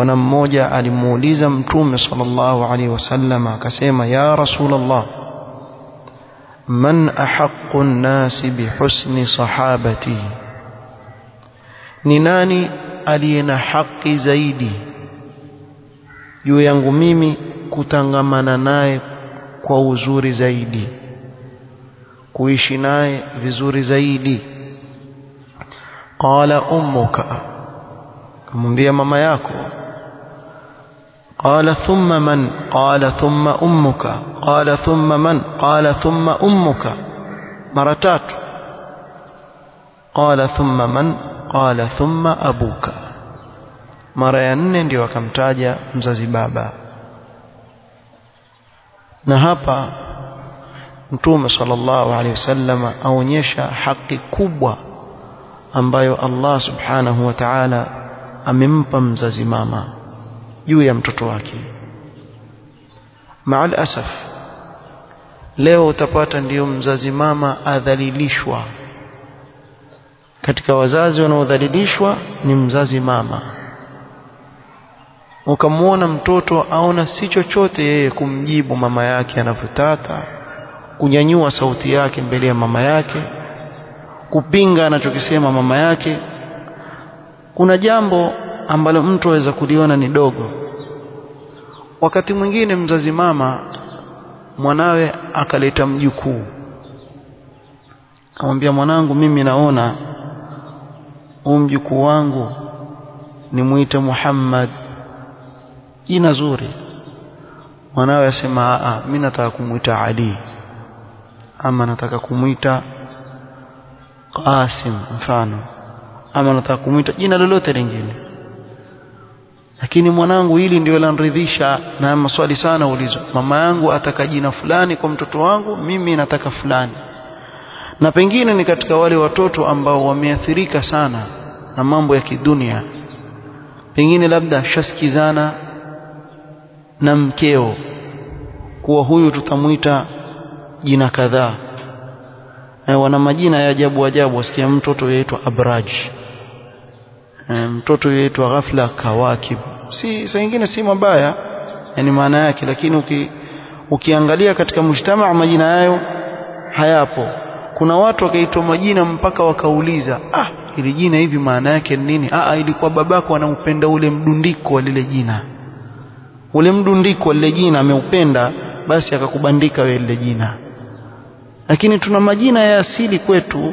bwana mmoja alimuuliza mtume sallallahu alaihi wasallam akasema ya rasulullah man ahaqqu an-nasi bihusni sahabati ni nani aliye na haki zaidi juu yangu mimi kutangamana naye kwa uzuri zaidi kuishi naye vizuri zaidi qala ummuka kumwambia mama yako قال ثم من قال ثم أمك قال ثم من قال ثم أمك مرتات قال ثم من قال ثم أبوك mara ya nne ndio akamtaja mzazi baba na hapa mtume sallallahu alaihi wasallam aonyesha haki kubwa ambayo Allah subhanahu wa ta'ala amempa mzazi mama juu ya mtoto wake. Maal asaf leo utapata ndiyo mzazi mama adhalilishwa. Katika wazazi wanaodhalilishwa ni mzazi mama. Ukamwona mtoto aona si chochote yeye kumjibu mama yake anavyotaka kunyanyua sauti yake mbele ya mama yake kupinga anachokisema mama yake kuna jambo ambalo mtu aweza kuliona ni dogo. Wakati mwingine mzazi mama mwanawe akaleta mjukuu. Akamwambia mwanangu mimi naona huu mjukuu wangu nimwite Muhammad. Jina zuri. Mwanawe asema a mimi nataka kumwita Ali ama nataka kumwita Qasim mfano ama nataka kumwita jina lolote lingine lakini mwanangu hili ndio lanridhisha na maswali sana ulizo. Mama yangu ataka jina fulani kwa mtoto wangu mimi nataka fulani. Na pengine ni katika wale watoto ambao wameathirika sana na mambo ya kidunia. Pengine labda shaskizana na mkeo kuwa huyu tutamwita jina kadhaa. Wana majina ya ajabu ajabu. Wasikia mtoto yaitwa abraj mtoto yetu ghafla kawakib si saa nyingine si mabaya yani maana yake lakini uki, ukiangalia katika mujtamaa majina yayo hayapo. Kuna watu wakaitwa majina mpaka wakauliza ah ili jina hivi maana yake ni nini? Ah ilikuwa babako anaupenda ule mdundiko wa lile jina. Ule mdundiko wa lile jina ameupenda basi akakubandika wewe lile jina. Lakini tuna majina ya asili kwetu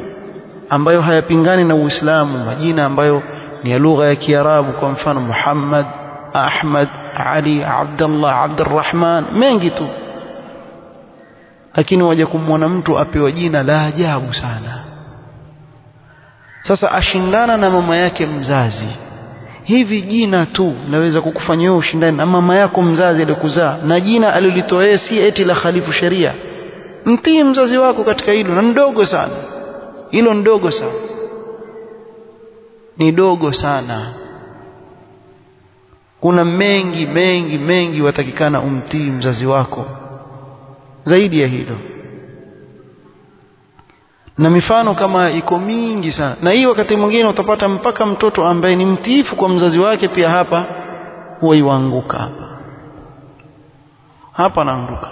ambayo hayapingani na Uislamu majina ambayo ni ya lugha ya Kiarabu kwa mfano Muhammad Ahmad Ali Abdullah Abdurrahman mengi tu. Lakini waje kumwona mtu apewa jina la ajabu sana. Sasa ashindana na mama yake mzazi. Hivi jina tu naweza kukufanya wewe ushindane na mama yako mzazi aliyokuzaa na jina alilitoa si eti la khalifu sheria. Mtii mzazi wako katika hilo na ndogo sana. Hilo ndogo sana ni dogo sana. Kuna mengi mengi mengi watakikana umtii mzazi wako. Zaidi ya hilo. Na mifano kama iko mingi sana. Na hii wakati mwingine utapata mpaka mtoto ambaye ni mtiifu kwa mzazi wake pia hapa huwa iwaanguka hapa. Hapa anaanguka